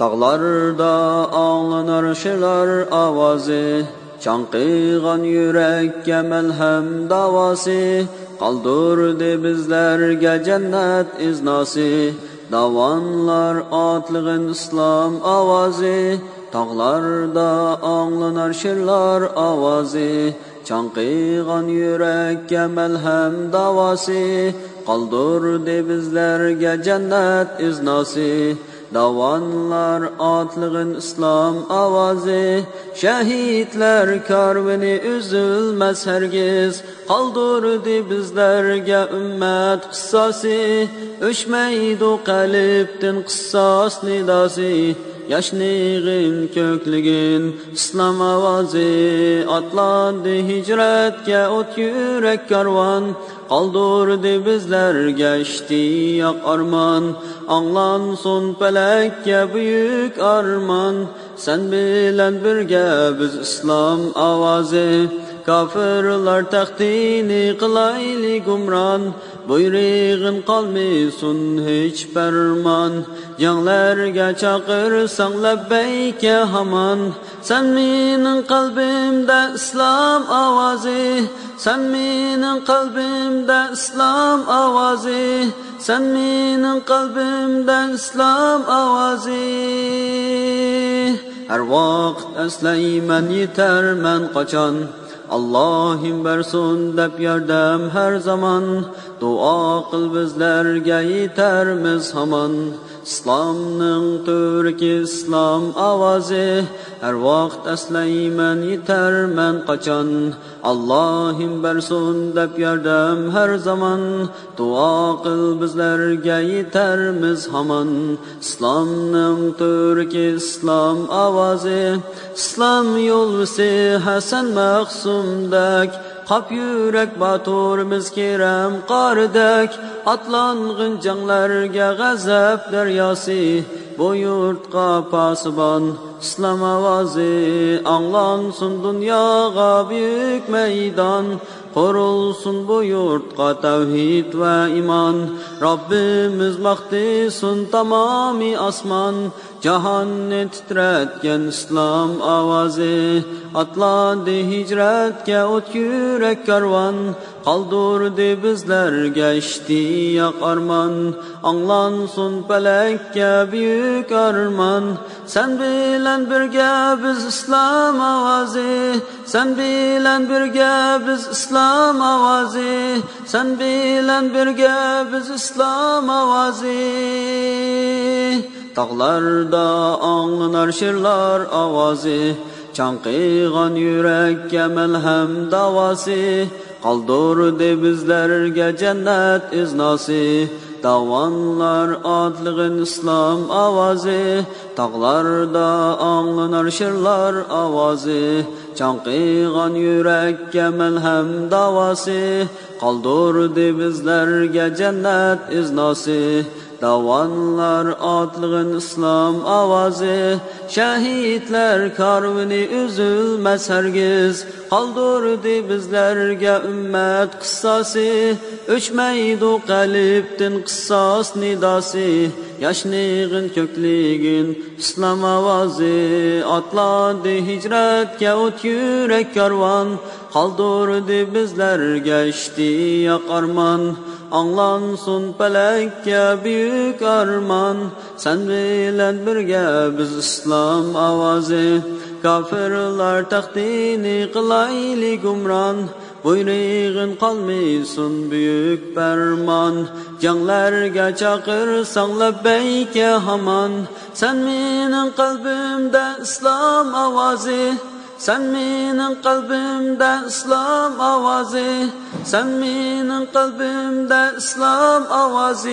Dağlarda ağlanar şilar avazı, Çanqıyğan yürekке məlhəm davası, Qaldırdı bizlərgə cənnət iznası, Davanlar atlığın İslam avazı, Tağlarda ağlanar şirlar avazı, Çanqıyğan yürekke məlhəm davası, Qaldırdı bizlərgə cənnət iznası, Davanlar atlığın İslam avazı Şehitler karvini üzülmez hergiz. Kaldırdı bizlerge ümmet kıssası Öşmeydu kaliptin kıssas nidası Yaşnığın köklügün İslam avazı Atlandı hicretke ot yürek karvan. Kaldırdı bizler geçti yak arman Anlansın pelekke büyük arman. Sen bilen birge biz İslam avazı Kafirler tahtini kılaylı gumran Buyrığın kalmıyorsun hiç ferman. Canlarga çakırsan lebbeyke haman. Sen benim kalbimde İslam avazı. Sen benim kalbimde İslam avazı. Sen benim kalbimde İslam avazı. Her vakt esleymen yeter men kaçan Allah'im versun dep yardem her zaman. Dua kıl bizlerge yetermiz haman islomning to'rki islom ovozi har vaqt aslayman yetarman qachon allohim bersun deb yordam har zamon duo qil bizlarga yetarmiz hamon islomning to'rki islom ovozi islom yo'lisi hasan maqsumdak Kap yürek baturimiz kirem qardek Atlangın canlarga gazap deryası Bu yurtqa pasıban İslam avazı Anlansın dünyaga büyük meydan Kurulsun bu yurtqa tevhid ve iman. Rabbimiz mahdisun tamami asman. Cahanni titretken İslam avazı. Atlandı hicretke ot yürek karvan. Kaldırdı bizler geçti yak arman. Anlansın pelekke büyük arman. Sen bilen birge biz İslam avazı Sen bilen birge biz İslam avazı Sen bilen birge biz İslam avazı Dağlarda ağlanar şırlar avazı Çankıyğan yürekке melhem davası. Kaldırdı bizlerge cennet iznası Davanlar adlığın İslam avazı, Dağlarda anlınar şırlar avazı, Çanqıyğan yürekə məlhəm davası, Qaldırdı bizlərgə cənnət iznası, Davanlar adlığın İslam avazı, şəhidlər karvini üzülməz hərgiz, qaldırdı bizlərgə ümmət qıssası, öçməydu qəlibdin qıssas nidası, yaşnığın köklüğün İslam avazı, atladı hicrət gəut yürək karvan, qaldırdı bizlərgə iştiyak arman, Anlansın pelekke büyük arman. Sen bilen birge biz İslam avazı. Kafirler tahtini kılaylı gumran. Buyrığın kalmıyorsun büyük ferman. Canlarga çakırsan lebbeyke haman. Sen benim kalbimde İslam avazı sen benim kalbimde İslam avazı Sen benim kalbimde İslam avazı